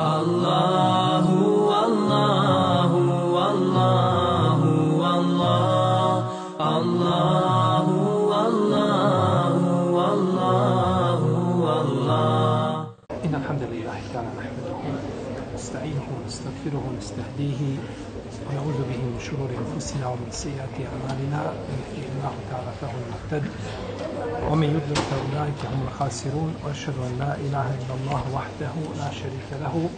الله والله والله والله الله والله والله والله إن الحمد لله تعالى نحمده ونستعينه ونستغفره ونستهديه ونعوذ شرور انفسنا ومن سيئات اعمالنا من يهده الله تعالى فهو المهتد ومن يضلل فاولئك هم الخاسرون واشهد ان لا اله الا الله وحده لا شريك له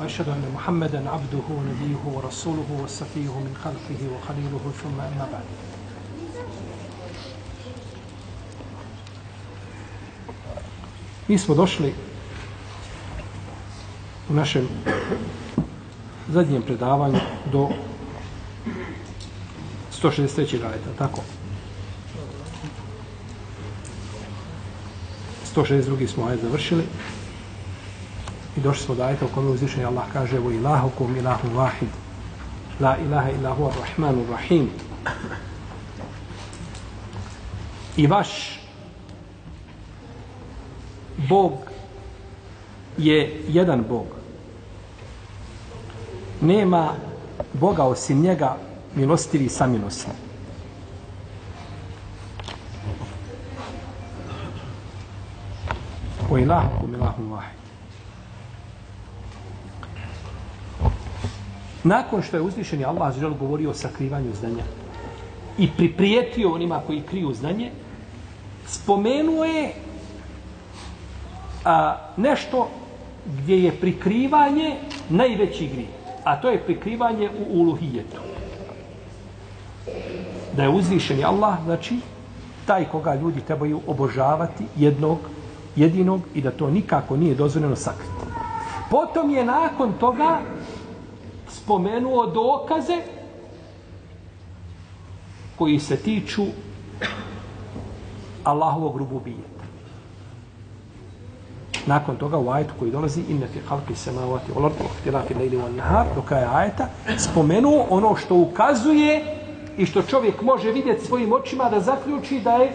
واشهد ان محمدا عبده ونبيه ورسوله وصفيه من خلقه وخليله ثم اما بعد. Mi smo došli u našem zadnjem predavanju do 163. ajeta, tako? 162. smo ajet završili i došli smo do ajeta u kome uzvišenje Allah kaže Vo ilahukum ilahu vahid La ilaha illa huwa rahmanu rahim I vaš Bog je jedan Bog. Nema Boga osim njega milostivi i samilosni. O ilahu ilahum vahid. Nakon što je uzvišeni Allah žel govorio o sakrivanju znanja i priprijetio onima koji kriju znanje, spomenuo je a, nešto gdje je prikrivanje najveći grije. A to je prikrivanje u uluhijetu. Da je uzvišeni Allah, znači, taj koga ljudi trebaju obožavati jednog, jedinog i da to nikako nije dozvoljeno sakriti. Potom je nakon toga spomenuo dokaze koji se tiču Allahovog rububijeta. Nakon toga u ajetu koji dolazi inne fi halki samavati wal ardi ihtilafi lejli wal nahar do kraja ajeta spomenuo ono što ukazuje i što čovjek može vidjeti svojim očima da zaključi da je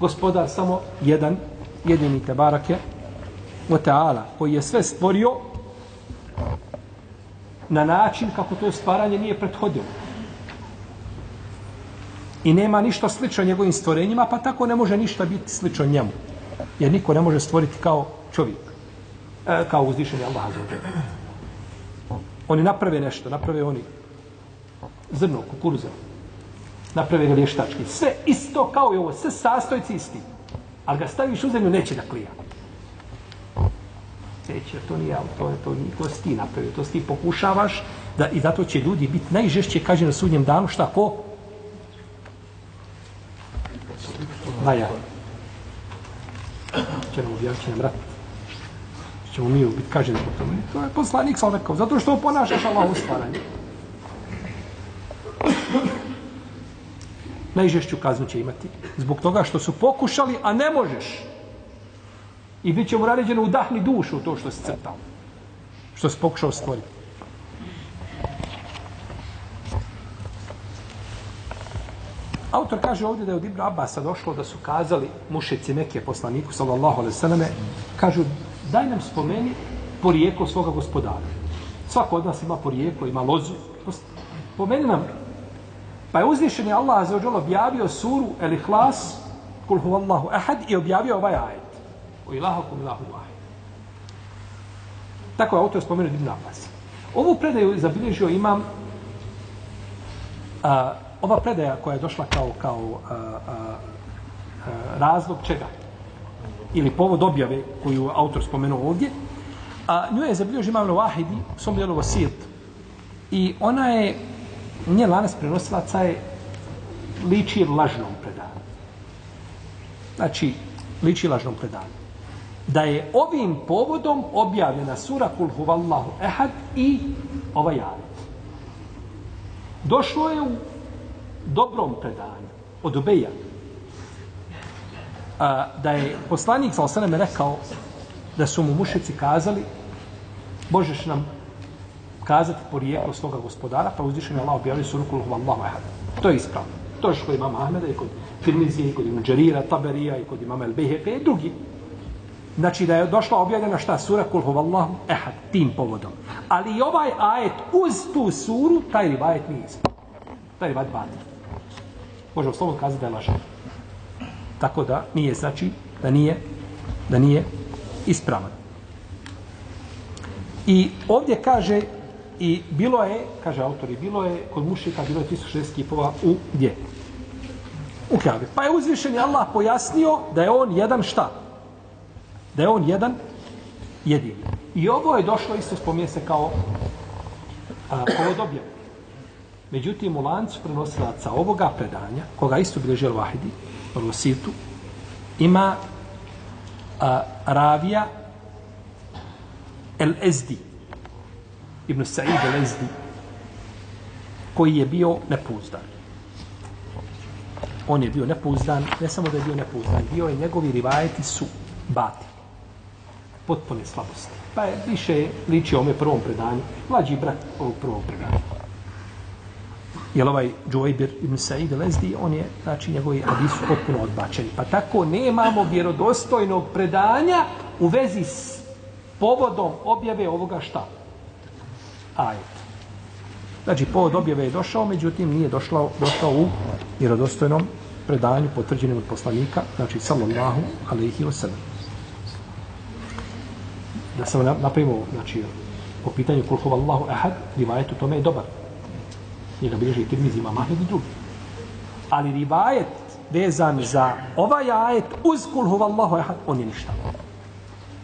gospodar samo jedan jedini tebarake wa ta'ala koji je sve stvorio na način kako to stvaranje nije prethodilo. I nema ništa slično njegovim stvorenjima, pa tako ne može ništa biti slično njemu. Jer niko ne može stvoriti kao čovjek. E, kao uzvišenje Allah Oni naprave nešto, naprave oni zrno, kukuruza. Naprave ga vještački. Sve isto kao i ovo, sve sastojci isti. Ali ga staviš u zemlju, neće da klija. Neće, to nije, to je to, to si ti napravio, to si ti pokušavaš da, i zato će ljudi biti najžešće, kaže na sudnjem danu, šta, ko? Vaja će nam objaviti, nam rat. Ćemo mi biti kaženi zbog toga. To je poslanik sa rekao, zato što ponašaš Allah u stvaranje. Najžešću kaznu će imati. Zbog toga što su pokušali, a ne možeš. I bit će mu naređeno udahni dušu u to što si crtao. Što si pokušao stvoriti. Autor kaže ovdje da je od Ibra Abasa došlo da su kazali mušici neke poslaniku, sallallahu alaihi sallame, kažu, daj nam spomeni porijeklo svoga gospodara. Svako od nas ima porijeklo, ima lozu. Pomeni nam. Pa je uzvišen je Allah za ođolo objavio suru El Ihlas, kul huvallahu ahad, i objavio ovaj ajet. O ilahakum ilahu ahad. Tako je autor spomenuo Ibn Abbas. Ovu predaju zabilježio imam a, ova predaja koja je došla kao, kao a, a, a, razlog čega? Ili povod objave koju autor spomenuo ovdje, a nju je zabilježio imam Wahidi u svom djelu Vasijet. I ona je, nje lanas prenosilaca je liči lažnom predanju. Znači, liči lažnom predanju. Da je ovim povodom objavljena sura Kul huvallahu ehad i ovaj ajet. Došlo je u dobrom predanju od Ubeja a, da je poslanik sa osaname rekao da su mu mušici kazali možeš nam kazati porijeklo svoga gospodara pa uzvišen je Allah objavio suru kul huvallahu ahad. To je ispravno. To je kod imama Ahmeda i kod Firmizije i kod imama Džarira, Taberija i kod imama El Behepe i drugi. Znači da je došla objavljena šta sura kul huvallahu ahad tim povodom. Ali i ovaj ajet uz tu suru, taj rivajet nije ispravno. Taj rivajet batil. Možemo slobodno kazati da je lažan. Tako da nije, znači, da nije, da nije ispravan. I ovdje kaže, i bilo je, kaže autor, i bilo je kod mušika, bilo je 1006 kipova u gdje? U Kjavi. Pa je uzvišen Allah pojasnio da je on jedan šta? Da je on jedan jedin. I ovo je došlo isto spominje se kao a, povod objave. Međutim, u lancu prenosilaca ovoga predanja, koga isto bilježi Al-Wahidi, Al-Wasitu, ima a, ravija El-Ezdi, Ibn Sa'id Lezdi, koji je bio nepouzdan. On je bio nepouzdan, ne samo da je bio nepouzdan, bio je njegovi rivajeti su bati. Potpune slabosti. Pa je više ličio ome prvom predanju, mlađi brat ovog prvog predanja. Jer ovaj Džojbir ibn Sa'id Lezdi, on je, znači, njegovi hadisi su potpuno odbačeni. Pa tako nemamo vjerodostojnog predanja u vezi s povodom objave ovoga šta? Ajet. Znači, povod objave je došao, međutim, nije došao, došao u vjerodostojnom predanju potvrđenim od poslanika, znači, sallallahu alaihi wa sallam. Da sam napravimo, znači, po pitanju koliko Allahu ahad, rivajet u tome je dobar. Njega bilježi Tirmiz, ima Mahmed i drugi. Ali rivajet vezan za ovaj ajet uz kul huvallahu ahad, on je ništa.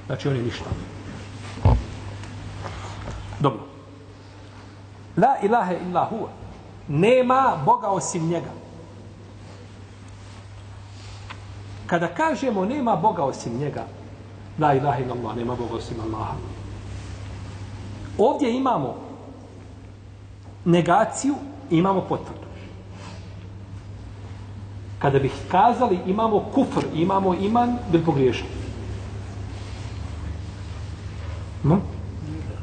Znači, on je ništa. Dobro. La ilaha illa huwa. Nema Boga osim njega. Kada kažemo nema Boga osim njega, la ilaha illa Allah, nema Boga osim Allaha. Ovdje imamo negaciju i imamo potvrdu. Kada bih kazali imamo kufr, imamo iman, bi pogriješili. No?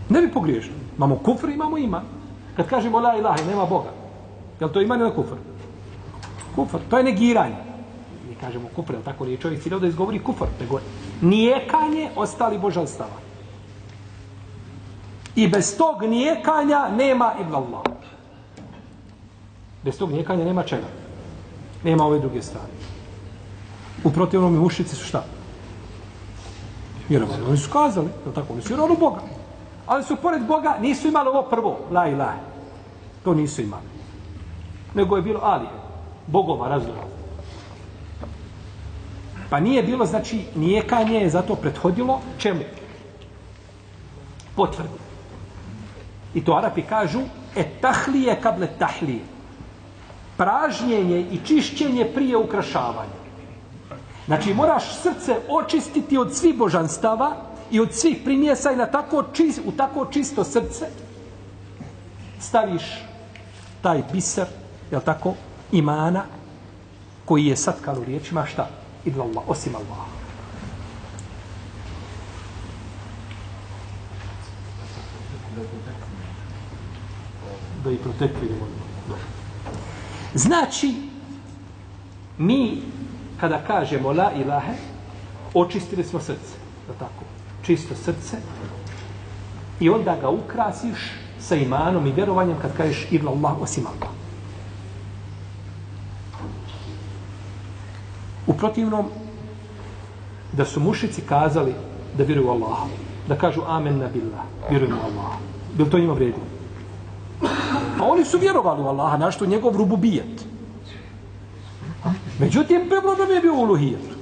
Ne bi pogriješili. Imamo kufr, imamo iman. Kad kažemo la ilaha, nema Boga. Je to iman ili kufr? Kufr. To je negiranje. Mi kažemo kufr, je tako nije čovjek ciljao da izgovori kufr. Nego nijekanje ostali božanstava. I bez tog nijekanja nema ibn Allah. Bez tog nijekanja nema čega. Nema ove druge strane. U protivnom mušici su šta? Vjerovali. Oni su kazali, je tako? Oni su vjerovali u Boga. Ali su pored Boga, nisu imali ovo prvo, la ilaha. To nisu imali. Nego je bilo ali, bogova razlova. Pa nije bilo, znači, nijekanje je zato prethodilo čemu? Potvrdi. I to Arapi kažu, etahlije kable tahlije. Pražnjenje i čišćenje prije ukrašavanja. Znači, moraš srce očistiti od svih božanstava, i od svih primjesa i na tako čist, u tako čisto srce staviš taj biser, je tako, imana koji je sad kao riječima šta? Idla Allah, osim Allah. Da i protekli Znači, mi kada kažemo la ilahe, očistili smo srce. Da tako čisto srce i onda ga ukrasiš sa imanom i vjerovanjem kad kažeš ila Allah osim Allah. U protivnom, da su mušici kazali da vjeruju Allah, da kažu amen na billah, vjerujemo Allah. Bil to njima vredi? Pa oni su vjerovali u Allaha, našto njegov rububijet. Međutim, problem je bio uluhijet.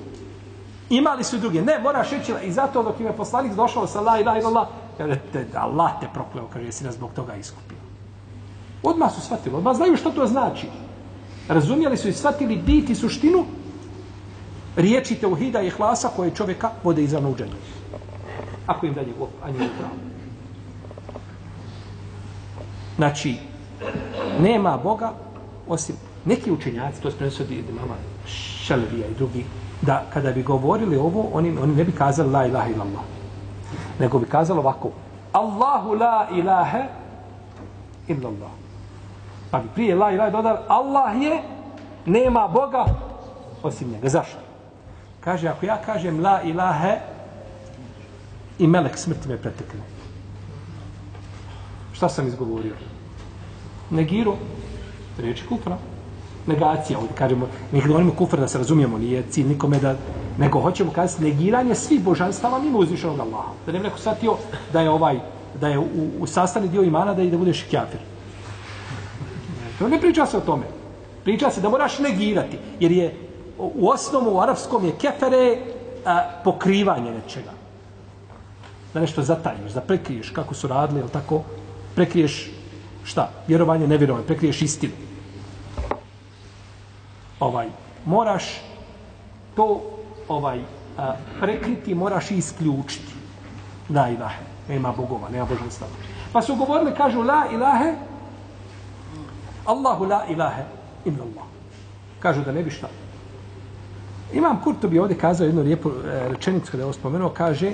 Imali su druge. Ne, moraš reći, i zato dok im je poslanik došao sa la ilaha illallah, kaže, te, Allah te prokleo, kaže, jesi nas zbog toga iskupio. Odmah su shvatili, odmah znaju što to znači. Razumjeli su i shvatili bit i suštinu riječi teuhida i hlasa koje čovjeka vode izravno u. Ako im dalje, a njegov pravo. Znači, nema Boga osim neki učenjaci, to je prenosio od mama Šelevija i drugi, da kada bi govorili ovo, oni, oni ne bi kazali la ilaha illallah. Nego bi kazali ovako. Allahu la ilaha illallah. Pa bi prije la ilaha dodali Allah je, nema Boga osim njega. Zašto? Kaže, ako ja kažem la ilaha i melek smrti me pretekne. Šta sam izgovorio? Negiru, riječi kufra. Negacija, ovdje kažemo, ne govorimo kufra da se razumijemo, nije cilj nikome da, nego hoćemo kazati negiranje svih božanstava mimo uzvišenog Allaha. Da ne bi neko shvatio da je ovaj, da je u, u sastavni dio imana da i da budeš kjafir. To ne priča se o tome. Priča se da moraš negirati, jer je u osnovu u arapskom je kefere a, pokrivanje nečega. Da nešto zatajiš, da prekriješ kako su radili, ili tako, prekriješ šta? Vjerovanje, nevjerovanje, prekriješ istinu Ovaj, moraš to ovaj a, prekriti, moraš i isključiti. La ilahe, nema bogova, nema božanstva. Pa su govorili, kažu, la ilahe, Allahu la ilahe illa Allah. Kažu da ne bi šta. Imam Kurtobi ovdje kazao jednu lijepu e, rečenicu kada je ovo spomenuo, kaže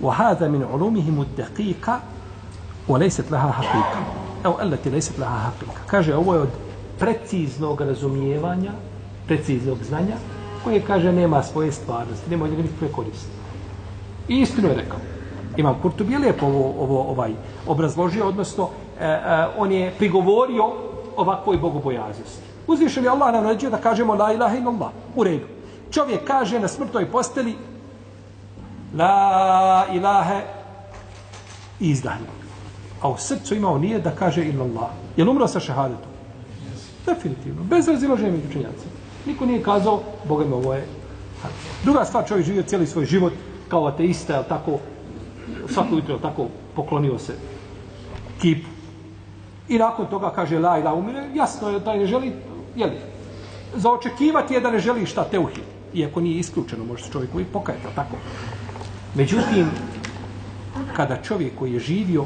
وَهَذَا مِنْ عُلُومِهِمُ الدَّقِيقَ وَلَيْسَتْ لَهَا حَقِيقَ Evo, الَّتِ لَيْسَتْ لَهَا حَقِيقَ Kaže, ovo je od preciznog razumijevanja, preciznog znanja, koje kaže nema svoje stvarnosti, nema od njega nikakve koristi. I istinu je rekao. Imam Kurtobi je lijepo ovo, ovo ovaj, obrazložio, odnosno e, e, on je prigovorio ovakvoj bogobojaznosti. Uzvišen je Allah nam naređuje da kažemo la ilaha illallah. U redu. Čovjek kaže na smrtnoj posteli la ilahe i izdahne. A u srcu imao nije da kaže illallah. Je li umro sa šehadetom? Definitivno. Bez razilaženja među učenjacima. Niko nije kazao, Boga mi ovo je. Druga stvar, čovjek živio cijeli svoj život kao ateista, jel tako, svako jutro, tako, poklonio se kipu. I nakon toga kaže la ilaha umire, jasno je da ne želi, jeli, za očekivati je da ne želi šta teuhid. Iako nije isključeno, može se čovjek uvijek pokajati, jel tako? Međutim, kada čovjek koji je živio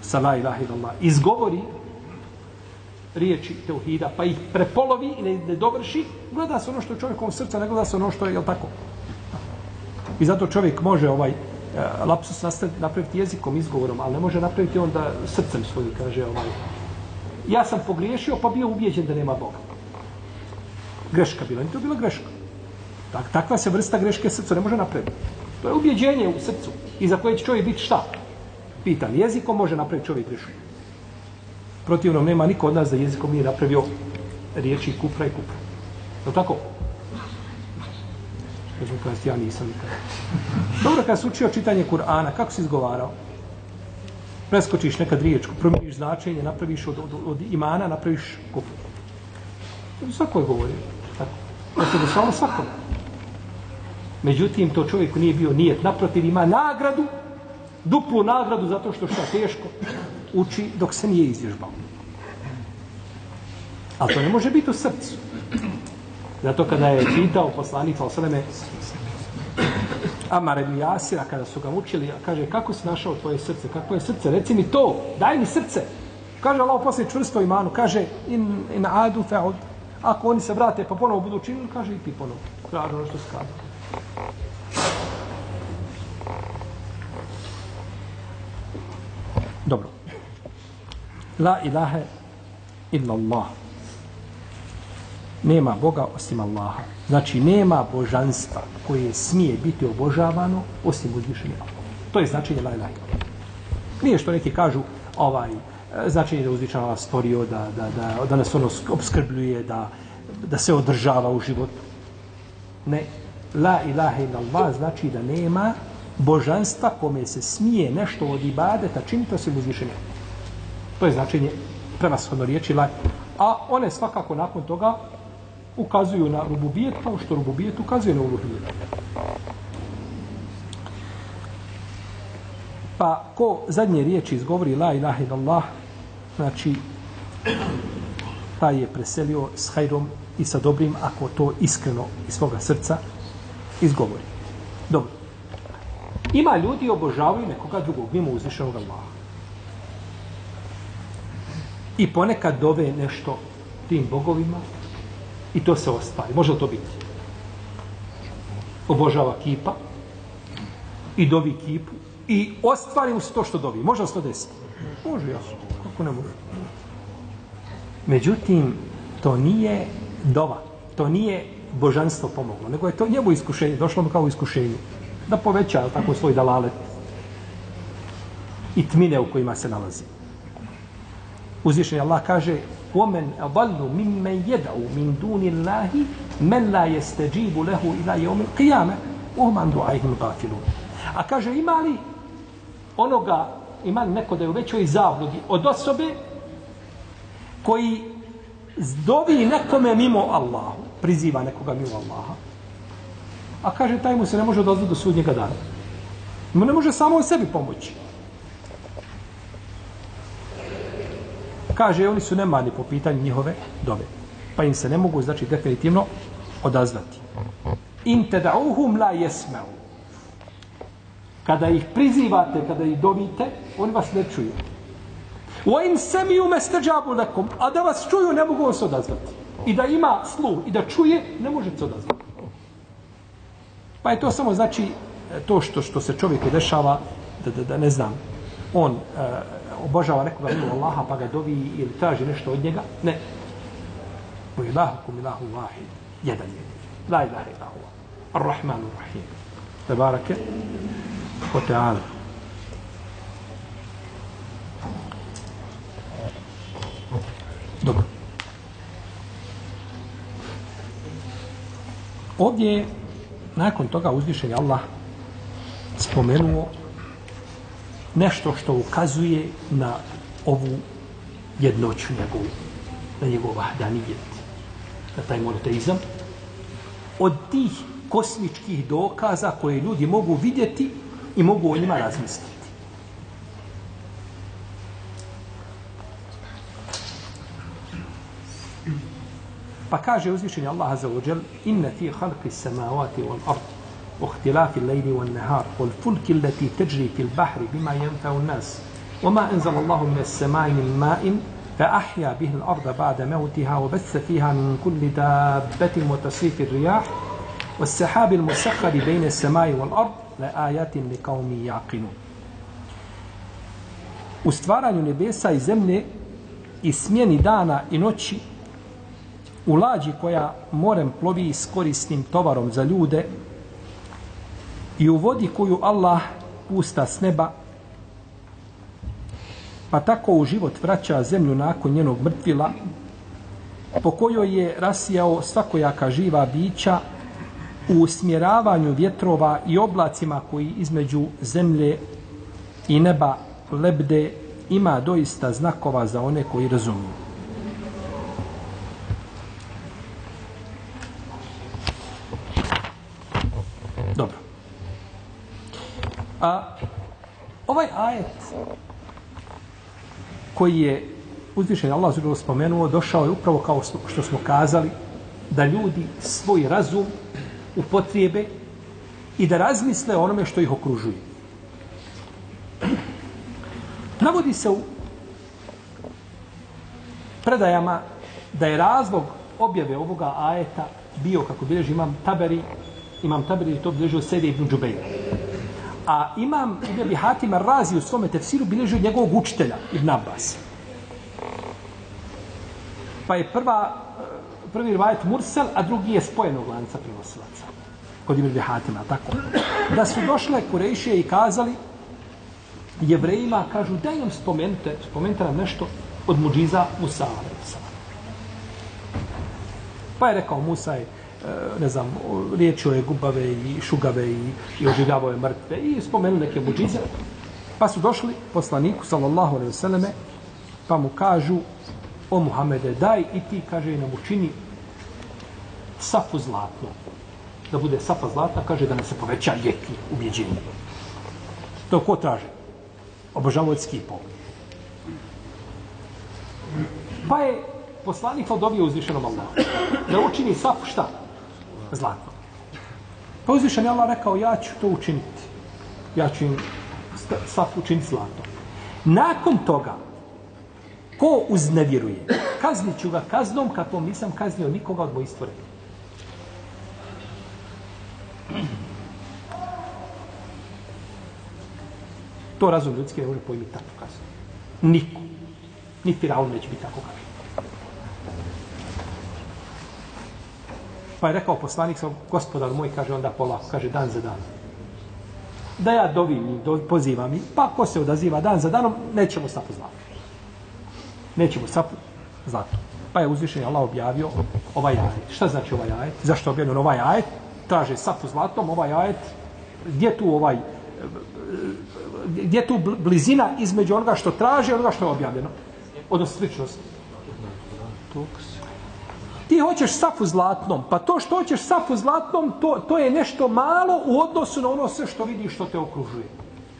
sa la ilaha illallah izgovori riječi teuhida, pa ih prepolovi i ne, ne dovrši, gleda se ono što je čovjekom srca, ne gleda se ono što je, jel tako? I zato čovjek može ovaj e, lapsus nastaviti, napraviti jezikom, izgovorom, ali ne može napraviti onda srcem svojim, kaže ovaj. Ja sam pogriješio, pa bio ubijeđen da nema Boga. Greška bila, to bila greška. Tak, takva se vrsta greške srca ne može napraviti. To je ubjeđenje u srcu i za koje će čovjek biti šta? Pitan, jezikom može napraviti čovjek grešku. Protivno, nema niko od nas da jezikom nije napravio riječi kufra i kufra. Je li tako? Kažem, kazati, ja nisam nikada. Dobro, kada si učio čitanje Kur'ana, kako si izgovarao? Preskočiš nekad riječku, promijeniš značenje, napraviš od, od, od imana, napraviš kufru. Svako je govorio. Tako. Da se dešavalo svakom. Međutim, to čovjeku nije bio nijet. Naprotiv, ima nagradu, duplu nagradu zato što šta teško uči dok se nije izvježbao. Ali to ne može biti u srcu. Zato kada je pitao poslanik Salsaleme Amar ibn Jasira, kada su ga učili, kaže, kako si našao tvoje srce? Kako je srce? Reci mi to, daj mi srce. Kaže Allah poslije čvrsto imanu, kaže, in, in adu fe'ud. Ako oni se vrate pa ponovo budu činili, kaže i ti ponovo. Kaže ono što se kaže. Dobro. La ilaha illa Allah. Nema Boga osim Allaha. Znači, nema božanstva koje smije biti obožavano osim uzvišenja To je značenje la ilaha illa Nije što neki kažu ovaj, značenje da je Allah stvorio, da, da, da, da nas ono obskrbljuje, da, da se održava u životu. Ne. La ilaha illa Allah znači da nema božanstva kome se smije nešto od ibadeta činiti osim uzvišenja. To je značenje prevashodno riječi la. A one svakako nakon toga ukazuju na rububijet kao što rububijet ukazuje na uluhijet. Pa ko zadnje riječi izgovori la ilaha illallah, znači taj je preselio s hajrom i sa dobrim ako to iskreno iz svoga srca izgovori. Dobro. Ima ljudi obožavaju nekoga drugog, mimo uzvišenog Allaha. I ponekad dove nešto tim bogovima i to se ostvari. Može li to biti? Obožava kipa i dovi kipu i ostvari mu se to što dovi. Može li se to desiti? Može, jasno. Kako ne može? Međutim, to nije dova. To nije božanstvo pomoglo, nego je to njemu iskušenje, došlo mu kao iskušenje, da poveća tako svoj dalalet i tmine u kojima se nalazi Uzvišen Allah kaže وَمَنْ أَضَلُّ مِمَّنْ يَدَعُ مِنْ دُونِ اللَّهِ مَنْ لَا يَسْتَجِيبُ لَهُ إِلَى يَوْمِ الْقِيَامَةِ وَهُمْ عَنْ دُعَيْهِمْ غَافِلُونَ A kaže ima li onoga, ima li neko da je u većoj zabludi od osobe koji zdovi nekome mimo Allahu, priziva nekoga mimo Allaha, a kaže taj mu se ne može odozvati do sudnjega dana. Mu ne može samo o sebi pomoći. Kaže, oni su nemani po pitanju njihove dove. Pa im se ne mogu, znači, definitivno odazvati. In tad'uhum la jesmeu. Kada ih prizivate, kada ih dovite, oni vas ne čuju. Wa in semiju me lakum a da vas čuju, ne mogu se odazvati. I da ima sluh, i da čuje, ne može se odazvati. Pa je to samo znači to što što se čovjeku dešava da, da, da ne znam on Uh, obožava nekoga mimo Allaha pa ga dovi ili traži nešto od njega ne u ilahu kum ilahu vahid. jedan je la ilaha ilahu. ar-rahmanu rahim Tebarake. O ta'ala dobro ovdje je nakon toga uzvišen je Allah spomenuo nešto što ukazuje na ovu jednoću njegovu, na njegov vahdanijet, na taj monoteizam. Od tih kosmičkih dokaza koje ljudi mogu vidjeti i mogu o njima razmisliti. Pa kaže uzvišenje Allah za ođel, Jal, inna fi halqi samavati wal ard, واختلاف الليل والنهار والفلك التي تجري في البحر بما ينفع الناس وما أنزل الله من السماء من ماء فأحيا به الأرض بعد موتها وبث فيها من كل دابة وتصيف الرياح والسحاب المسخر بين السماء والأرض لآيات لقوم يعقلون. U stvaranju nebesa i zemlje i smjeni dana i noći u lađi koja morem plovi s korisnim tovarom za ljude i u vodi koju Allah pusta s neba, pa tako u život vraća zemlju nakon njenog mrtvila, po kojoj je rasijao svakojaka živa bića u usmjeravanju vjetrova i oblacima koji između zemlje i neba lebde ima doista znakova za one koji razumiju. Dobro. A ovaj ajet koji je uzvišen Allah zbog spomenuo, došao je upravo kao što smo kazali, da ljudi svoj razum upotrijebe i da razmisle o onome što ih okružuje. Navodi se u predajama da je razlog objave ovoga ajeta bio, kako bilježi imam Taberi, imam Taberi to bilježio Sede ibn Džubeira. A imam Ibn Abi Hatim Razi u svome tefsiru bilježio njegovog učitelja Ibn Abbas. Pa je prva, prvi rivajet Mursel, a drugi je spojenog lanca prenosilaca. Kod Ibn Abi Hatima, tako. Da su došle Kurejšije i kazali jevrejima, kažu, daj nam spomenite, spomenite nam nešto od muđiza Musa. Pa je rekao Musa je, Eh, ne znam, riječio je gubave i šugave i, i oživljavao je mrtve i spomenu neke muđize. Pa su došli poslaniku, sallallahu alaihi vseleme, pa mu kažu, o Muhammede, daj i ti, kaže, nam učini safu zlatno. Da bude safa zlata, kaže da ne se poveća ljeti ubjeđenje. To ko traže? Obožavoljski pol. Pa je poslanik dobio uzvišenom Allahu. Da učini safu šta? Zlato. Pa uzvišen je Allah rekao, ja ću to učiniti. Ja ću im saf učiniti zlato. Nakon toga, ko uznevjeruje, kaznit ću ga kaznom kakvom nisam kaznio nikoga od mojih stvorenja. To razum ljudski ne može pojmiti takvu kaznu. Niko. Ni Firaun neće biti tako kažen. Pa je rekao poslanik, gospodar moj, kaže onda pola, kaže dan za dan. da ja dovim i do, pozivam i pa ko se odaziva dan za danom, nećemo sapu zlatu. Nećemo sapu zlatu. Pa je uzvišen Allah objavio ovaj ajet. Šta znači ovaj ajet? Zašto je objavljen ovaj ajet? Traže sapu zlatom, ovaj ajet. Gdje tu ovaj gdje tu blizina između onoga što traže i onoga što je objavljeno? Odnosno sličnost. Ti hoćeš safu zlatnom, pa to što hoćeš safu zlatnom, to, to je nešto malo u odnosu na ono sve što vidiš što te okružuje.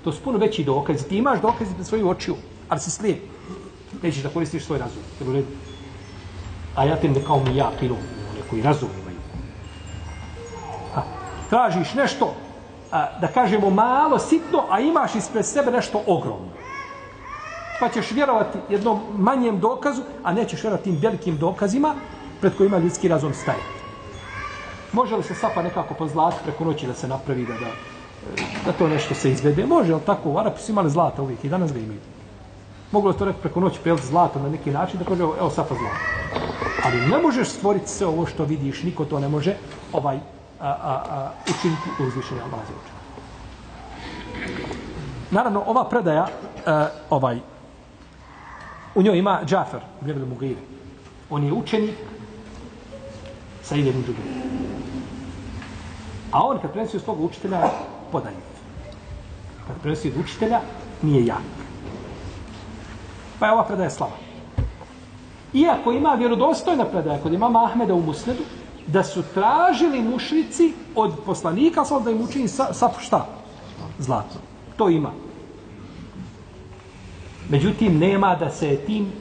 To su puno veći dokazi. Ti imaš dokaze pred svoju očiju, ali si slijep. Nećeš da koristiš svoj razum. Jel u redu? A ja tem kao mi ja, kino, one koji razum imaju. A, tražiš nešto, a, da kažemo malo, sitno, a imaš ispred sebe nešto ogromno. Pa ćeš vjerovati jednom manjem dokazu, a nećeš vjerovati tim velikim dokazima pred kojima ljudski razum staje. Može li se sapa nekako pozlati preko noći da se napravi, da, da, da to nešto se izvede? Može, ali tako, Arapi su imali zlata uvijek i danas ga imaju. Moglo je to neko preko noći peliti zlato na neki način da kaže, evo sapa zlata. Ali ne možeš stvoriti sve ovo što vidiš, niko to ne može ovaj, a, a, a, učiniti u Allah za učenje. Naravno, ova predaja, a, ovaj, u njoj ima Džafer, Ibn Mugire. On je učenik sa jednim drugim. A on kad prenosi od svog učitelja, podaje. Kad prenosi od učitelja, nije jak. Pa je ova predaja slava. Iako ima vjerodostojna predaja kod imama Ahmeda u Musnedu, da su tražili mušrici od poslanika, sam da im učini sa, sa šta? Zlato. To ima. Međutim, nema da se tim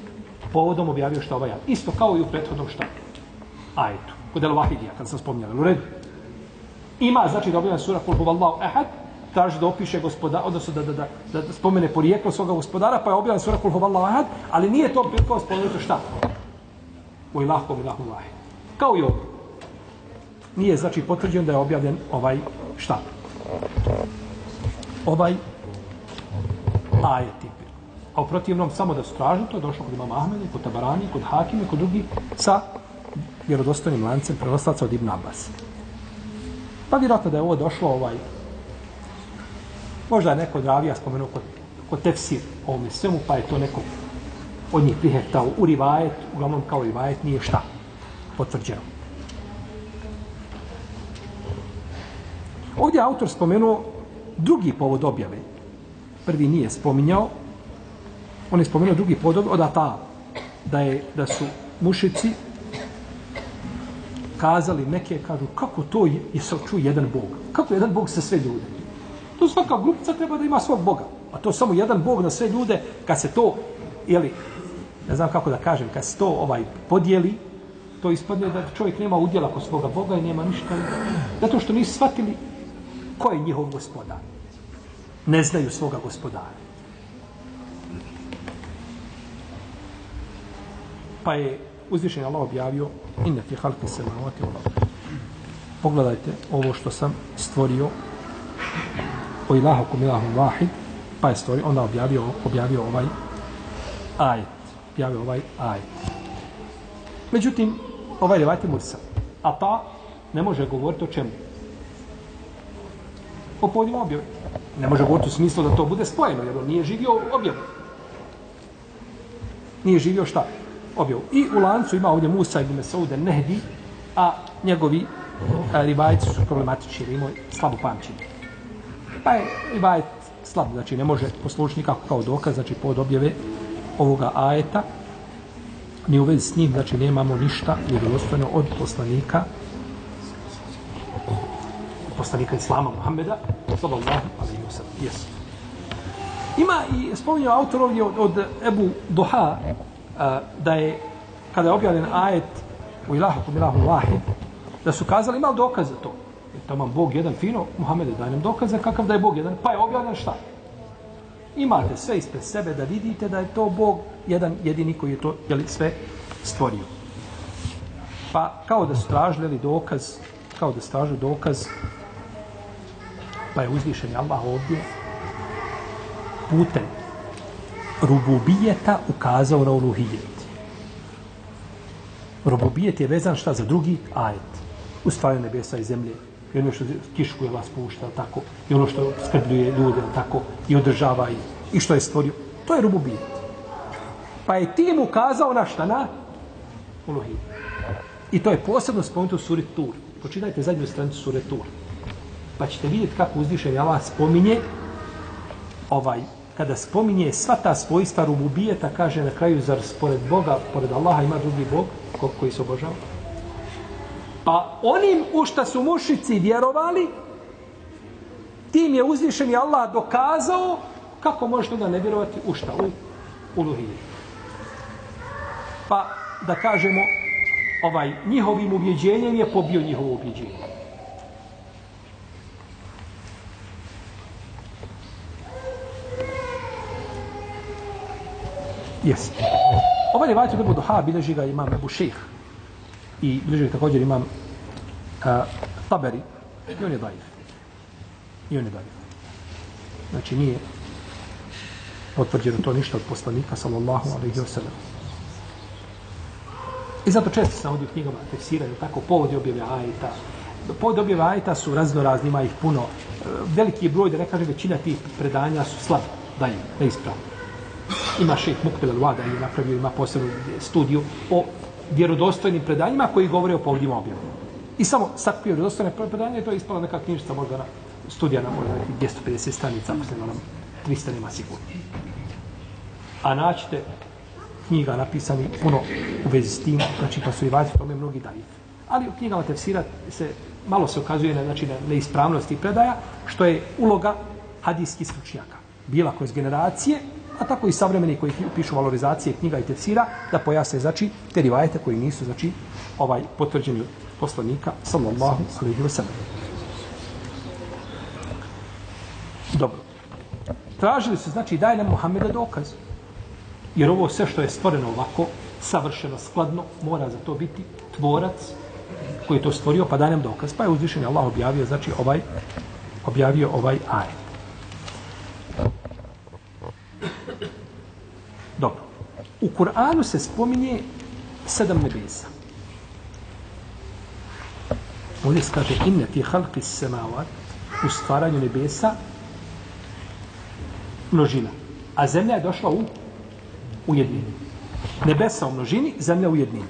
povodom objavio šta ovaj ajet. Isto kao i u prethodnom šta? Ajetu. Kod El Vahidija, kad sam spominjala. U redu. Ima, znači, da objavljena sura Kul huvallahu ehad, traži da opiše gospodara, odnosno da, da, da, da, da spomene porijeklo svoga gospodara, pa je objavljena sura Kul huvallahu ehad, ali nije to priliko spomenuto šta? U ilahkom ilahu vahid. Kao i ovdje. Nije, znači, potvrđeno da je objavljen ovaj šta? Ovaj ajet A u protivnom samo da su tražili, to je došlo kod imama Ahmeda, kod Tabarani, kod Hakime, kod drugih, sa vjerodostojnim lancem prenoslaca od Ibn Abbas. Pa vjerojatno da je ovo došlo, ovaj, možda je neko od ravija spomenuo kod, kod tefsir ovome svemu, pa je to neko od njih prihetao u rivajet, uglavnom kao rivajet nije šta potvrđeno. Ovdje autor spomenuo drugi povod objave. Prvi nije spominjao, on je spomenuo drugi povod od Ata, da, je, da su mušici kazali neke, kažu, kako to je, je se čuje jedan bog? Kako jedan bog sa sve ljude? To svaka grupica treba da ima svog boga. A to samo jedan bog na sve ljude, kad se to, jeli, ne znam kako da kažem, kad se to ovaj podijeli, to ispadne da čovjek nema udjela kod svoga boga i nema ništa. Zato što nisu shvatili ko je njihov gospodar. Ne znaju svoga gospodara. pa je uzvišen Allah objavio inna fi halki samavati wal Pogledajte ovo što sam stvorio o ilahu kum ilahu vahid pa je stvorio, onda objavio, objavio ovaj ajet. Objavio ovaj ajet. Međutim, ovaj revajt je mursa. A ta ne može govoriti o čemu? O pojedinom objavu. Ne može govoriti u smislu da to bude spojeno, jer on nije živio objavu. Nije živio šta? Objavu. I u lancu ima ovdje Musa ibn Saude Nehdi, a njegovi a, rivajci su problematični, jer imaju slabu pamćenje. Pa je rivajet slab, znači ne može poslušiti nikako kao dokaz, znači pod objave ovoga ajeta, ni u vezi s njim, znači nemamo ništa vjerovostojno od poslanika poslanika Islama Muhammeda, sallallahu alaihi wa sallam. Yes. Ima i spominjao autor ovdje od, od Ebu Doha, da je, kada je objavljen ajet u ilahu kum ilahu vahid, da su kazali, imali dokaz za to? Je tamo Bog jedan fino, Muhammede, daj nam dokaze kakav da je Bog jedan, pa je objavljen šta? Imate sve ispred sebe da vidite da je to Bog jedan jedini koji je to jeli, sve stvorio. Pa kao da su tražili dokaz, kao da stražu dokaz, pa je uzvišen Allah ovdje putem rububijeta ukazao na uluhijet. Rububijet je vezan šta za drugi ajet. U nebesa i zemlje, I ono što kišku je vas pušta, tako? I ono što skrbljuje ljude, tako? I održava ih. I što je stvorio. To je rububijet. Pa je tim ukazao na šta? Na Uluhijet. I to je posebno spomenuto u suri Tur. Počitajte zadnju stranicu sure Tur. Pa ćete vidjeti kako uzvišen Allah spominje ovaj, kada spominje sva ta svojstva rububijeta, kaže na kraju, zar spored Boga, pored Allaha ima drugi Bog, ko, koji se obožava? Pa onim u šta su mušici vjerovali, tim je uzvišeni Allah dokazao kako možete da ne vjerovati u šta? U, u luhije. Pa da kažemo, ovaj njihovim ubjeđenjem je pobio njihovo ubjeđenje. Jeste. Ovaj rivajt od Ebu Duha bilježi ga imam Ebu Šejh. I bilježi ga također imam uh, Taberi. I on je dajiv. I on je dajiv. Znači nije potvrđeno to ništa od poslanika sallallahu alaihi wa sallam. I zato često se navodi u knjigama tefsiraju tako povodi objave ajeta. Povodi objave ajeta su razno razni, ima ih puno. Eh, veliki broj, da ne kažem, većina tih predanja su slabi, dalje, neispravni. Ima šeh Mukbel Al-Wada je napravio, ima posebnu studiju o vjerodostojnim predanjima koji govore o povodima objave. I samo sakupio vjerodostojne predanje to je ispala neka knjižica možda na studija na možda nekih 250 stranica, možda na 300 nema sigurno. A naćete knjiga napisani puno u vezi s tim, znači pa su i vajci tome mnogi dalje. Ali u knjigama tefsira se malo se ukazuje na, znači, na neispravnosti predaja, što je uloga hadijskih stručnjaka. Bila kroz generacije, a tako i savremeni koji pišu valorizacije knjiga i tefsira, da pojasne, znači, te rivajete koji nisu, znači, ovaj potvrđeni poslanika, sallallahu alaihi wa sallam. Dobro. Tražili su, znači, daj nam Muhammeda dokaz. Jer ovo sve što je stvoreno ovako, savršeno, skladno, mora za to biti tvorac koji je to stvorio, pa daj nam dokaz. Pa je uzvišen Allah objavio, znači, ovaj, objavio ovaj ajet. Dobro. U Kur'anu se spominje sedam nebesa. Ovdje se kaže inne ti halki semavat u stvaranju nebesa množina. A zemlja je došla u u jednini. Nebesa u množini, zemlja u jednini.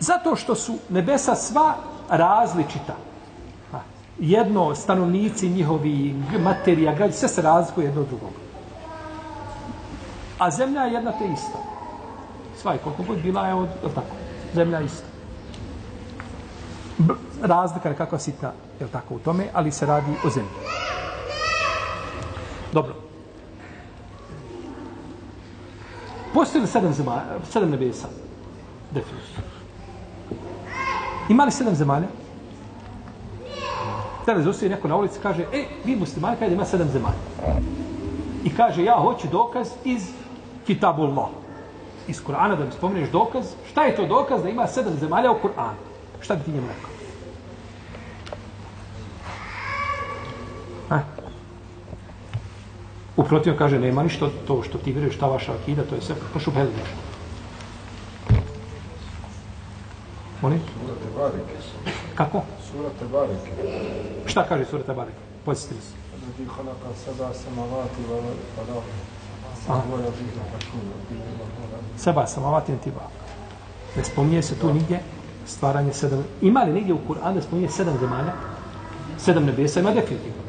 Zato što su nebesa sva različita. Jedno, stanovnici njihovi, materija, građe, sve se razlikuje jedno od drugog. A zemlja je jedna te ista. Sva je koliko god bila je od, od tako. Zemlja je ista. B razlika je kakva sitna, je tako, u tome, ali se radi o zemlji. Dobro. Postoji li sedam, zemalja, sedam nebesa? Definitivno. Ima li sedam zemalja? Sada zaustavi neko na ulici kaže, e, vi muslimani kada ima sedam zemalja. I kaže, ja hoću dokaz iz Kitabullah. Iz Kur'ana da mi spomeneš dokaz. Šta je to dokaz da ima sedam zemalja u Kur'anu? Šta bi ti njemu rekao? Uprotivno kaže, nema ništa to što ti vjeruješ, ta vaša akida, to je sve prošupeli nešto. Oni? Surate Barike. Kako? Surate Barike. Šta kaže Surate Barike? Pozitivno su. Adi halaka sada samavati vada. Seba samavatin tiba. Ne spominje se tu nigdje stvaranje sedam... Ima li negdje u Kur'an da spominje sedam zemalja? Sedam nebesa ima definitivno.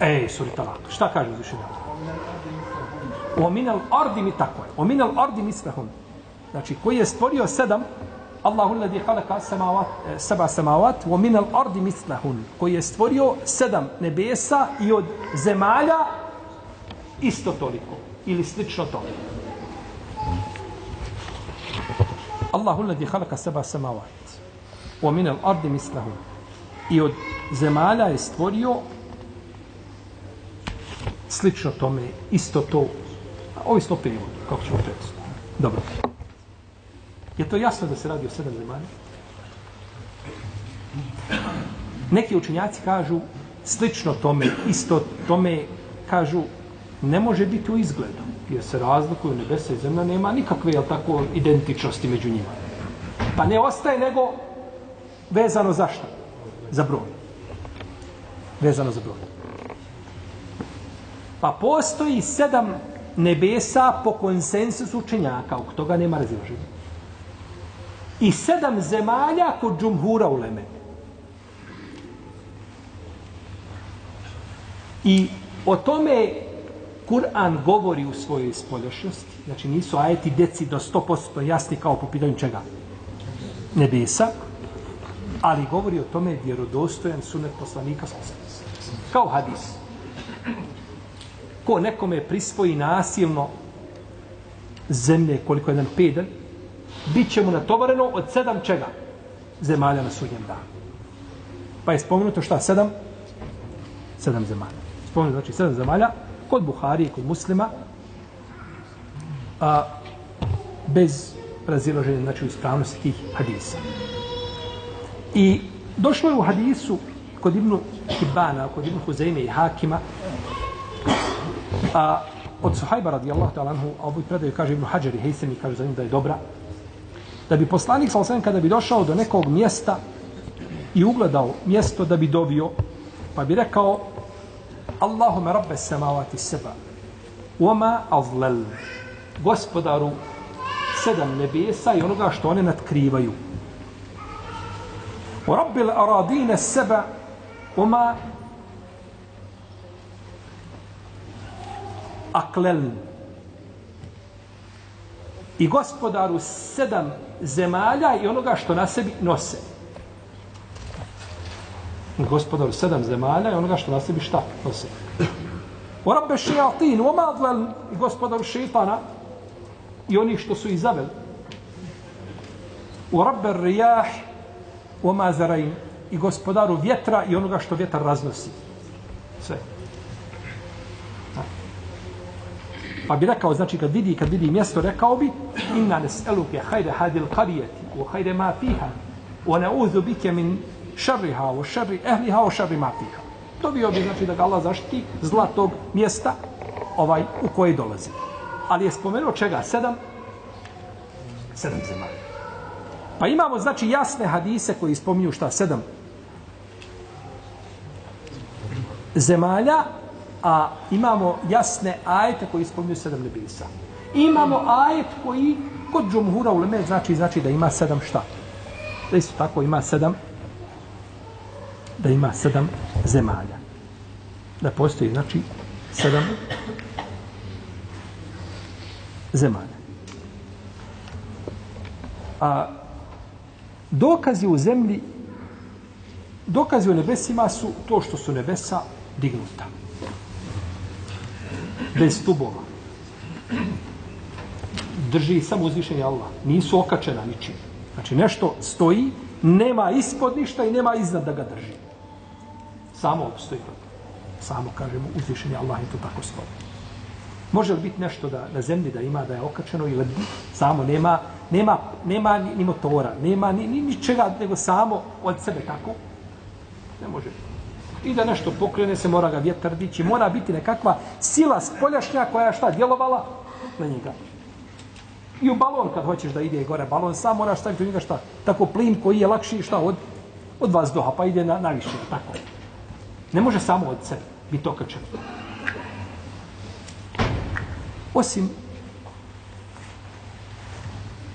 Ej, suri talak. Šta kaže uzvišenja? minel ordi mi tako je. minel ordi mi svehun. Znači, koji je stvorio sedam, Allahu ladi halaka samavat, e, seba samavat, ominel ordi mi svehun. Koji je stvorio sedam nebesa i od zemalja isto toliko ili slično tome. Allahu alladhi khalaqa sab'a samawat wa min al-ardi mithlahun i od zemalja je stvorio slično tome, isto to. Ovi sto prijevod, kako ćemo preći. Dobro. Je to jasno da se radi o sedam zemalja? Neki učenjaci kažu slično tome, isto tome, kažu ne može biti u izgledu, jer se razlikuju nebesa i zemlja, nema nikakve, jel tako, identičnosti među njima. Pa ne ostaje nego vezano za šta? Za broj. Vezano za broj. Pa postoji sedam nebesa po konsensusu učenjaka, oko toga nema razilaženja. I sedam zemalja kod džumhura uleme. I o tome Kur'an govori u svojoj spoljašnosti. Znači nisu ajeti deci do 100% jasni kao po pitanju čega? Nebesa. Ali govori o tome vjerodostojan sunet poslanika sa Kao hadis. Ko nekome prisvoji nasilno zemlje koliko je jedan pedan, bit će mu natovareno od sedam čega? Zemalja na sudnjem danu. Pa je spomenuto šta? Sedam? Sedam zemalja. Spomenuto znači sedam zemalja kod Buhari i kod muslima a, bez razilaženja znači u ispravnosti tih hadisa. I došlo je u hadisu kod Ibnu Hibana, kod Ibnu Huzeyme i Hakima, a, od Suhajba radijallahu ta'ala anhu, a ovoj predaju kaže Ibnu Hajar i Hejsemi, kaže za njim da je dobra, da bi poslanik sa osvijem kada bi došao do nekog mjesta i ugledao mjesto da bi dovio, pa bi rekao Allahume rabbe samavati seba. Oma azlel Gospodaru sedam nebesa i onoga što one natkrivaju. O rabbil aradine seba Oma aklel i gospodaru sedam zemalja i onoga što na sebi nose gospodar sedam zemalja i onoga što na sebi šta nosi. O rabbe šijatin, o madlel gospodar šeitana i onih što su izaveli. O rabbe rijah, o mazarain i gospodaru vjetra i onoga što vjetar raznosi. Sve. Pa bi rekao, znači kad vidi, kad vidi mjesto, rekao bi inna nes eluke hajde hadil qarijeti, u hajde ma fiha, wa ne uzu bike min šarriha, o šarri ehliha, o šarri matiha. To bio bi znači da ga Allah zaštiti zlatog mjesta ovaj u koji dolazi. Ali je spomenuo čega? Sedam? Sedam zemalja. Pa imamo znači jasne hadise koji spominju šta? Sedam zemalja, a imamo jasne ajete koji spominju sedam nebisa. Imamo ajet koji kod džumhura u leme znači, znači da ima sedam šta? Da isto tako ima sedam da ima sedam zemalja. Da postoji, znači, sedam zemalja. A dokazi u zemlji, dokazi u nebesima su to što su nebesa dignuta. Bez stubova. Drži samo uzvišenje Allah. Nisu okačena ničim. Znači, nešto stoji, nema ispod ništa i nema iznad da ga drži. Samo obstoji to. Samo, kažemo, uzvišenje Allah i to tako stoji. Može li biti nešto da na zemlji da ima da je okačeno ili samo nema nema, nema ni, ni motora, nema ni, ni, ni čega, nego samo od sebe tako? Ne može. I da nešto pokrene se, mora ga vjetar dići, mora biti nekakva sila spoljašnja koja je šta, djelovala na njega. I u balon, kad hoćeš da ide gore balon, sam moraš staviti u njega šta? Tako plin koji je lakši šta od, od vas doha, pa ide na, na više, tako. Ne može samo od sebe biti okačen. Osim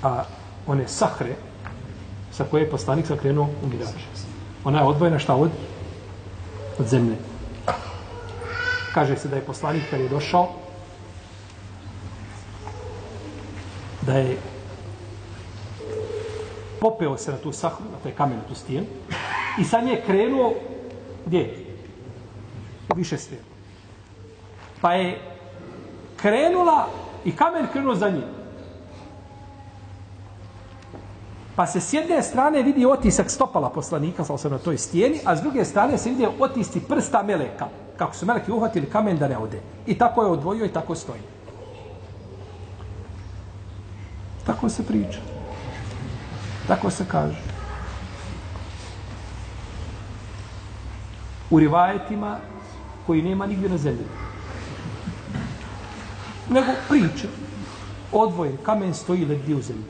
a one sahre sa koje je poslanik zakrenuo u Mirađe. Ona je odvojena šta od? Od zemlje. Kaže se da je poslanik kad je došao da je popeo se na tu sahru, na taj kamen, na tu stijenu, i sa je krenuo, gdje? više stijena. Pa je krenula i kamen krenuo za njim. Pa se s jedne strane vidi otisak stopala poslanika, sa na toj stijeni, a s druge strane se vidi otisti prsta meleka, kako su meleki uhvatili kamen da ne ode. I tako je odvojio i tako stoji. Tako se priča. Tako se kaže. U rivajetima koji nema nigdje na zemlji. Nego priča. Odvoje, kamen stoji legdje u zemlji.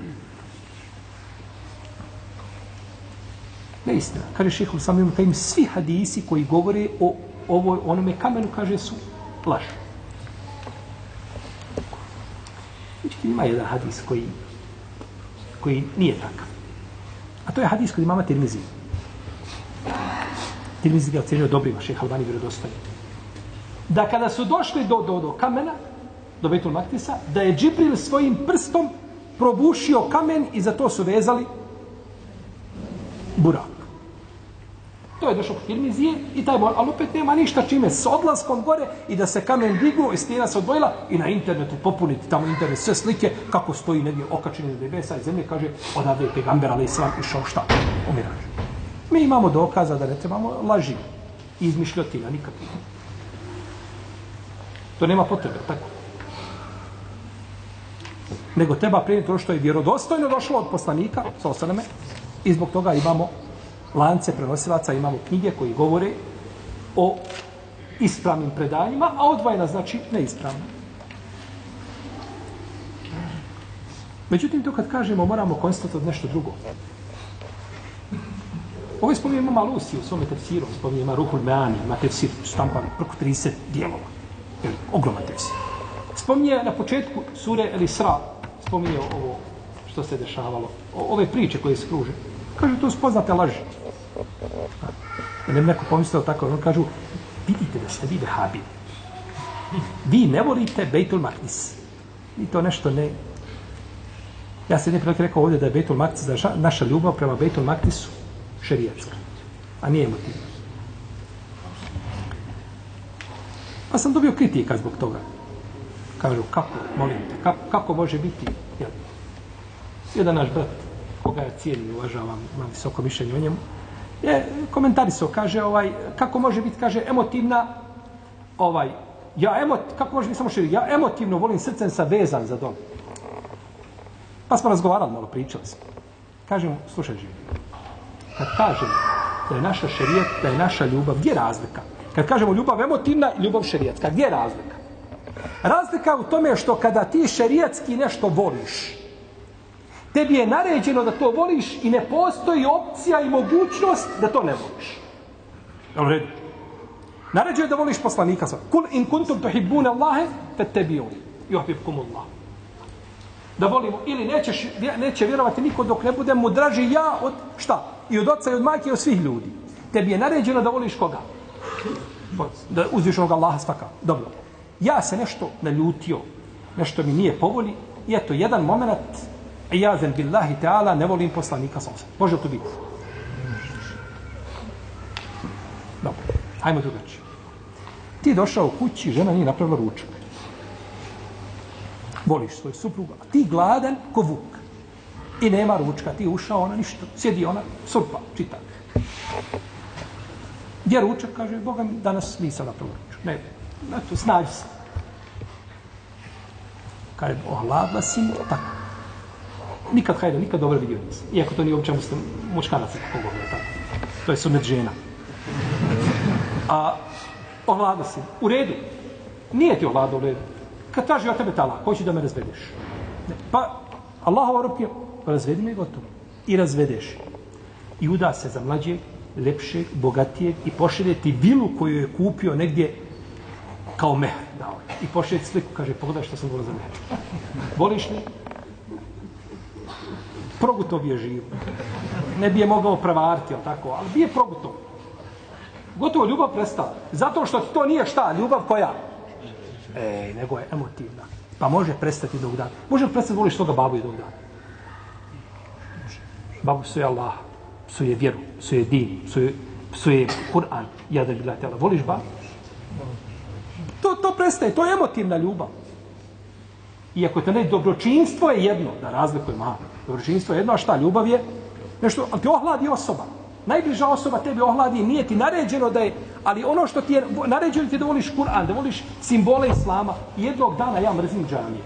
Neistina. Kaže šeho sam ima im svi hadisi koji govore o ovoj onome kamenu, kaže su laži. Međutim, ima jedan hadis koji koji nije takav. A to je hadis kod imama Tirmizi. Tirmizi ga ocenio dobrima, šeha Albani vjerodostojni. Da kada su došli do, do, do kamena, do Betul Maktisa, da je Džibril svojim prstom probušio kamen i za to su vezali burak. To je došlo kod Tirmizije i taj bol, ali opet nema ništa čime s odlaskom gore i da se kamen digu i stijena se odvojila i na internetu popuniti tamo internet sve slike kako stoji negdje okačenje do nebesa i zemlje kaže odavde je pegamber ali islam išao šta? U. Mi imamo dokaza da ne trebamo laži i izmišljotina nikakvih. To nema potrebe, tako. Nego treba prenijeti to što je vjerodostojno došlo od poslanika, sa osaname, i zbog toga imamo lance prenosilaca, imamo knjige koji govore o ispravnim predanjima, a odvojena znači neispravno. Međutim, to kad kažemo, moramo konstatovati nešto drugo. Ovo je spominje ima Malusi u svome tefsiru, spominje ima Ruhul Meani, ima tefsir štampan preko 30 dijelova. Jel, ogroman tefsir. Spominje na početku sure El Isra, spominje ovo što se dešavalo, ove priče koje se kruže. Kaže, to su poznate laži. Da ne bi neko pomislio tako, on kažu, vidite da ste vi vehabi. Vi ne volite Bejtul Maknis. I to nešto ne... Ja sam jedne prilike rekao ovdje da je Bejtul Maknis, da je naša ljubav prema Bejtul Maknisu šerijatska. A nije emotivna. Pa sam dobio kritika zbog toga. Kažu, kako, molim te, kako, kako može biti jel, jedan naš brat, koga ja cijenim i uvažavam, imam visoko mišljenje o njemu, je komentarisao, kaže, ovaj, kako može biti, kaže, emotivna, ovaj, ja emot, kako može biti samo širi, ja emotivno volim srcem sa vezan za dom. Pa smo razgovarali malo, pričali smo. Kažem, slušaj, živi, kad kažemo da je naša šerijet, da je naša ljubav, gdje je razlika? Kad kažemo ljubav emotivna i ljubav šerijetska, gdje je razlika? Razlika u tome što kada ti šerijetski nešto voliš, tebi je naređeno da to voliš i ne postoji opcija i mogućnost da to ne voliš. Jel red? Naređuje da voliš poslanika sa. Kul in kuntum tuhibbuna Allahe, fet tebi. Juhbibkum Allah. Da volimo. Ili nećeš, neće vjerovati niko dok ne budem mu draži ja od šta? I od oca i od majke i od svih ljudi. Tebi je naređeno da voliš koga? Da uzviš onoga Allaha svaka. Dobro. Ja se nešto naljutio, nešto mi nije povoli, i eto, jedan moment Ijazen billahi ta'ala, ne volim poslanika sa osam. Može to biti? Dobro, hajmo drugačije. Ti došao u kući, žena nije napravila ručak. Voliš svoju suprugu, a ti gladan ko vuk. I nema ručka, ti ušao, ona ništa. Sjedi ona, surpa, čita. Gdje ručak? Kaže, Boga mi danas nisam napravila ručak. Ne, eto, snađi se. Kaže, ohladla si, tako nikad hajda, nikad dobro vidio nisam. Iako to nije uopće muslim, muškarac kako govore tako. To je sunet žena. A ohlada si. U redu. Nije ti ohlada u redu. Kad traži od tebe talak, hoće da me razvedeš. Ne. Pa, Allahova ruke, razvedi me i gotovo. I razvedeš. I uda se za mlađeg, lepšeg, bogatijeg i pošelje ti vilu koju je kupio negdje kao mehr dao. I pošelje sliku, kaže, pogledaj što sam volio za mehr. Voliš li? Progutov je živ. Ne bi je mogao prevariti, ali tako, ali bi je progutov. Gotovo ljubav prestala. Zato što to nije šta, ljubav koja? Ej, nego je emotivna. Pa može prestati dok dana. Može prestati voliš toga babu i dok dana? Babu su je Allah, su je vjeru, su je din, su je, su je Kur'an. Ja da bi gledala. Voliš babu? To, to prestaje, to je emotivna ljubav. Iako te ne, dobročinstvo je jedno, da razlikuje aha, Dobročinstvo je jedno, a šta, ljubav je nešto, ali ti ohladi osoba. Najbliža osoba tebi ohladi, nije ti naređeno da je, ali ono što ti je naređeno ti je da voliš Kur'an, da voliš simbole Islama, jednog dana ja mrzim džamije.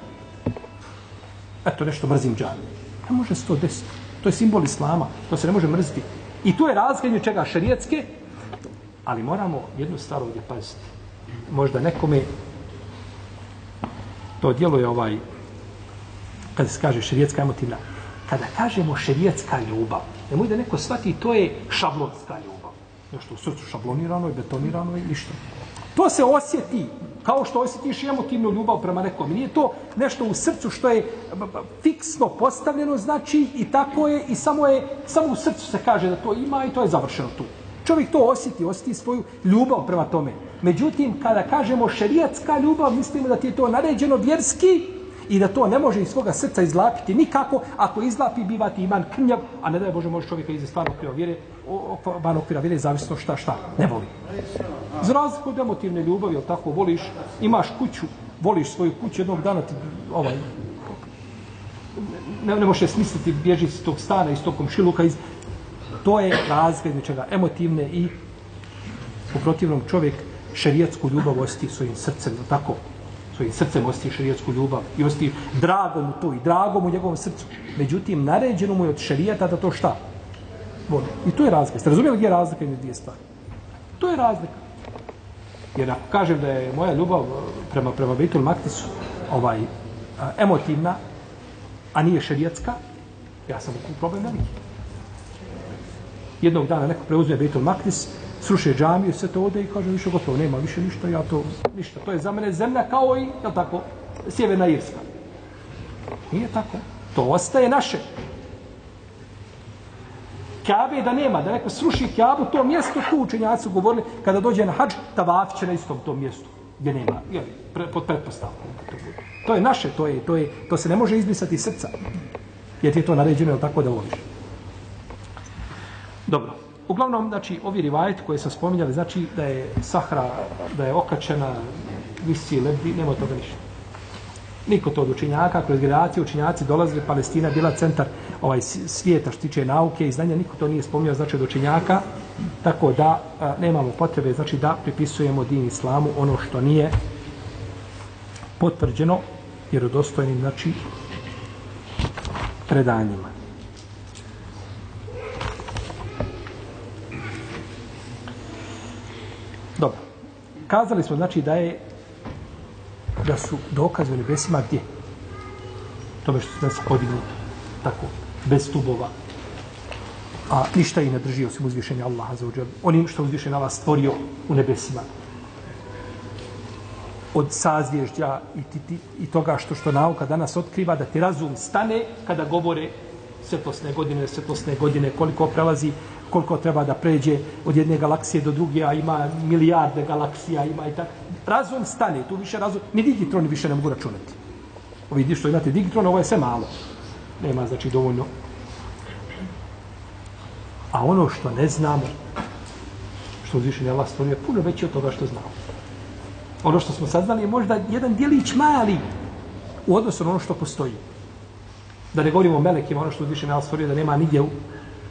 Eto, nešto mrzim džamije. Ne može se to desiti. To je simbol Islama, to se ne može mrziti. I tu je razglednje čega šarijetske, ali moramo jednu stvar ovdje paziti. Možda nekome to djeluje ovaj, kada se kaže šarijetska emotivna, kada kažemo šerijatska ljubav, nemoj da neko shvati to je šablonska ljubav. Nešto u srcu šablonirano i betonirano i ništa. To se osjeti kao što osjetiš emotivnu ljubav prema nekom. Nije to nešto u srcu što je fiksno postavljeno, znači i tako je i samo je samo u srcu se kaže da to ima i to je završeno tu. Čovjek to osjeti, osjeti svoju ljubav prema tome. Međutim, kada kažemo šerijatska ljubav, mislimo da ti je to naređeno vjerski i da to ne može iz svoga srca izlapiti nikako. Ako izlapi, biva ti iman krnjav, a ne da je Bože može čovjeka iz stvarno okvira vjere, o- van okvira vjere, zavisno šta šta, ne voli. Za razliku od emotivne ljubavi, ali tako, voliš, imaš kuću, voliš svoju kuću, jednog dana ti, ovaj, ne, ne možeš smisliti, bježi iz tog stana, iz tog komšiluka, iz to je razlika između čega emotivne i u protivnom čovjek šerijatsku ljubav osti svojim srcem, tako, svojim srcem osti šerijatsku ljubav i osti drago mu to i drago mu njegovom srcu. Međutim, naređeno mu je od šerijata da to šta? Voli. I to je razlika. Ste razumijeli gdje je razlika između dvije stvari? To je razlika. Jer ako kažem da je moja ljubav e, prema, prema Bejtul Maktisu ovaj, a, emotivna, a nije šerijatska, ja sam u problem veliki. Jednog dana neko preuzme Betul Maktis, sruše džamiju, sve to ode i kaže više gotovo, nema više ništa, ja to, ništa. To je za mene zemlja kao i, jel tako, Sjeverna Irska. Nije tako. To ostaje naše. Kabe da nema, da neko sruši Kabu, to mjesto tu učenjaci su govorili, kada dođe na hađ, tavaf će na istom tom mjestu, gdje nema, jel, pre, pod pretpostavkom. da To, bude. to je naše, to, je, to, je, to se ne može izbrisati iz srca, jer ti je to naređeno, jel tako da voliš. Dobro. Uglavnom, znači, ovi rivajet koje sam spominjali, znači da je sahra, da je okačena, visi, lebdi, nema toga ništa. Niko to od učinjaka, kroz generacije učinjaci dolazili, Palestina bila centar ovaj svijeta što tiče nauke i znanja, niko to nije spominjao, znači od učinjaka, tako da a, nemamo potrebe, znači da pripisujemo din islamu ono što nije potvrđeno vjerodostojnim, znači, predanjima. Dobro. Kazali smo, znači, da je da su dokaze u nebesima gdje? Tome što su nas podignuti, tako, bez stubova. A ništa i ne drži osim uzvišenja Allaha za uđel. Onim što uzvišen Allah stvorio u nebesima. Od sazvježdja i, ti, ti, i toga što što nauka danas otkriva, da ti razum stane kada govore svetlosne godine, svetlosne godine, koliko prelazi, koliko treba da pređe od jedne galaksije do druge, a ima milijarde galaksija, ima i tako. Razum stane, tu više razum, ni digitroni više ne mogu računati. Ovi di što imate digitron, ovo je sve malo. Nema, znači, dovoljno. A ono što ne znamo, što uzvišenje Allah stvorio, je puno veće od toga što znamo. Ono što smo saznali je možda jedan dijelić mali u odnosu na ono što postoji. Da ne govorimo o melekima, ono što uzvišenje Allah stvorio, da nema nigdje u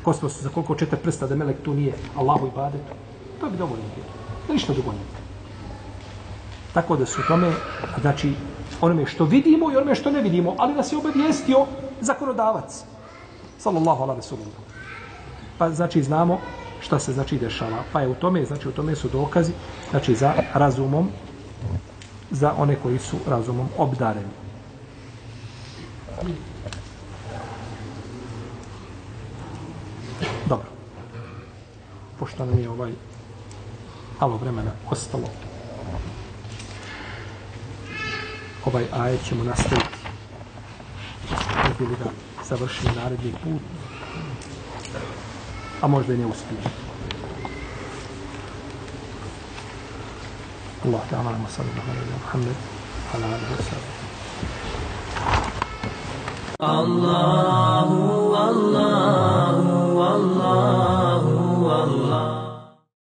kosmosu za koliko četiri prsta da melek tu nije Allahu i badetu. To bi dovoljno bilo. Ništa drugo nije. Tako da su tome, znači, onome što vidimo i onome što ne vidimo, ali nas je obavijestio zakonodavac. Sallallahu ala rasulullah. Pa znači znamo šta se znači dešava. Pa je u tome, znači u tome su dokazi, znači za razumom, za one koji su razumom obdareni. Pošto nam je ovaj malo vremena ostalo, ovaj ajet ćemo nastaviti. Ne bi da završimo naredni put, a možda i ne uspijemo. Allah ta'ala nam sallallahu alaihi wa Muhammed ala alihi wa sallam. Allahu,